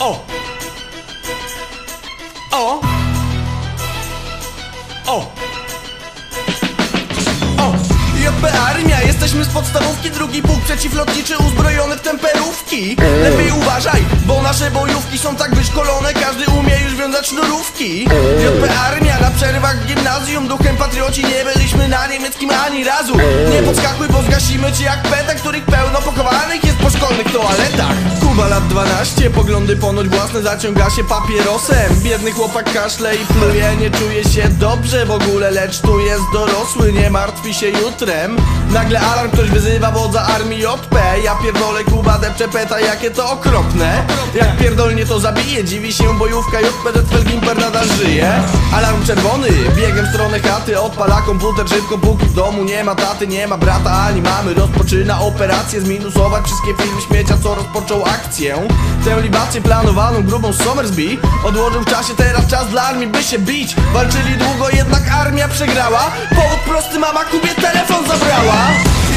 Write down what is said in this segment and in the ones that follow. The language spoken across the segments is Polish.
O! O! O! O! JP Armia, jesteśmy z podstawówki, drugi pułk przeciwlotniczy uzbrojony w temperówki Lepiej uważaj, bo nasze bojówki są tak wyszkolone, każdy umie już wiązać sznurówki JP Armia, na przerwach gimnazjum, duchem patrioci nie byliśmy na niemieckim ani razu Nie podskakuj, bo zgasimy cię jak peta, których pełno pochowanych jest po szkolnych toaletach Kuba lat 12, poglądy ponoć własne, zaciąga się papierosem. Biedny chłopak kaszle i pluje, nie czuje się dobrze w ogóle, lecz tu jest dorosły, nie martwi się jutrem. Nagle alarm, ktoś wyzywa wodza armii JP Ja pierdolę Kuba depcze peta, jakie to okropne. Jak pierdolnie to zabije, dziwi się bojówka JP, że Felgimper nadal żyje. Alarm czerwony, biegiem w stronę chaty Odpala komputer szybko, póki w domu nie ma taty, nie ma brata ani mamy. Rozpoczyna operację, zminusować wszystkie filmy śmiecia, co rozpoczął akcję. Tę libację planowaną grubą Somersby Odłożył w czasie, teraz czas dla armii, by się bić. Walczyli długo, jednak armia przegrała. Powód prosty, mama Kubie telefon zabrała.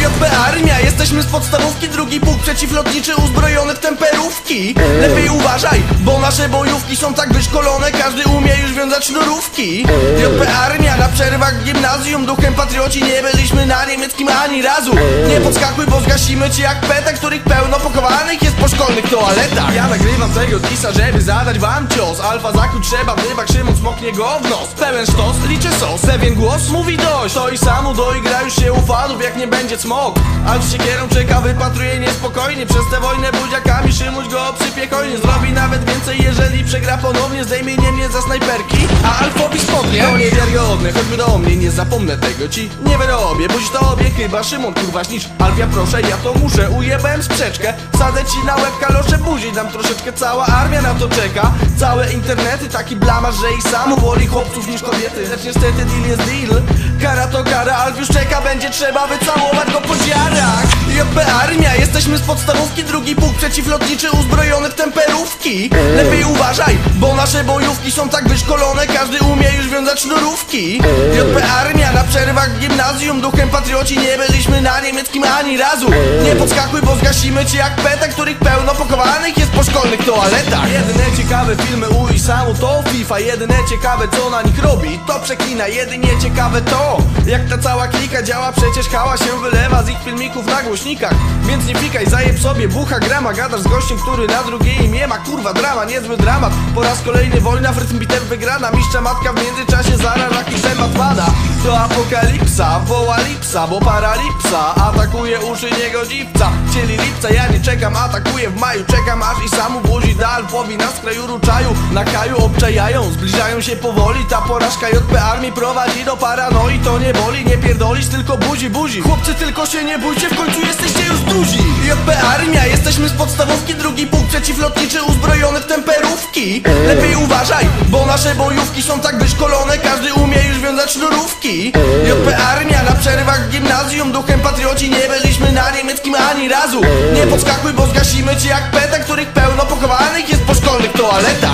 JP Armia, jesteśmy z podstawówki, drugi pułk przeciwlotniczy uzbrojony w temperówki. Lepiej uważaj, bo nasze bojówki są tak wyszkolone, każdy umie już wiązać sznurówki. JP Armia, na przerwach gimnazjum, duchem patrioci nie byliśmy na niemieckim ani razu. Nie podskakuj, bo zgasimy cię jak peta, których pełno pochowanych jest po szkolnych toaletach. Ja nagrywam tego disa, żeby zadać wam cios. Alfa zakuć trzeba, wybak Szymon smoknie go w nos Pełen sztos, liczę sos, pewien głos mówi dość. To i samu doigra już się ufanów, jak nie będzie smok Alf z siekierą czeka, wypatruje niespokojnie. Przez tę wojnę buziakami Szymuś go obsypie hojnie. Zrobi nawet więcej, jeżeli przegra ponownie. Zdejmie mnie za snajperki, a Alfowi spodnie To niewiarygodne, choćby do mnie, nie zapomnę tego ci. Nie wyrobię, buzi tobie chyba Szymon kurwa śnicz Alfia proszę, ja to muszę, ujebałem sprzeczkę. Wsadzę ci na łeb kalosze buzi Dam troszeczkę, cała armia na to czeka. Całe internety, taki blamasz, że i sam Woli chłopców niż kobiety. Lecz niestety deal jest deal. Kara to kara, już czeka, będzie trzeba wycałować go po dziarach JP Armia, jesteśmy z podstawówki, drugi pułk przeciwlotniczy uzbrojony w temperówki. Lepiej uważaj, bo nasze bojówki są tak wyszkolone, każdy umie już wiązać sznurówki. JP Armia, na przerwach gimnazjum, duchem patrioci nie byliśmy na niemieckim ani razu. Nie podskakuj, bo zgasimy cię jak peta, których pełno pochowanych jest po szkolnych toaletach. Jedyne ciekawe filmy u Isamu to FIFA. Jedyne ciekawe co na nich robi, to przekina. Jedynie ciekawe to, jak ta cała klika działa. Przecież hała się wylewa z ich filmików na głośnikach. Więc nie pikaj, zajeb sobie bucha grama. Gadasz z gościem, który na drugie imię ma Kurwa drama, niezły dramat. Po raz kolejny wojna w rytm wygrana. Mistrza matka w międzyczasie zaraża i temat pada To apokalipsa, woła lipsa Bo paralipsa atakuje uszy niegodziwca Chcieli lipca, ja nie czekam, atakuję w maju Czekam aż i samu buzi dal. Powi na skraju ruczaju, na kaju obczajają Zbliżają się powoli, ta porażka JP armii prowadzi do paranoi. To nie boli, nie pierdolisz, tylko buzi, buzi. Chłopcy tylko się nie bójcie, w końcu jesteście już duzi. JP Armia, jesteśmy z podstawówki Drugi pułk przeciwlotniczy uzbrojony w temperówki. Lepiej uważaj, bo nasze bojówki są tak wyszkolone Każdy umie już wiązać sznurówki JP Armia, na przerwach gimnazjum Duchem patrioci nie byliśmy na niemieckim ani razu. Nie podskakuj, bo zgasimy cię jak peta, których pełno pochowanych jest po szkolnych toaletach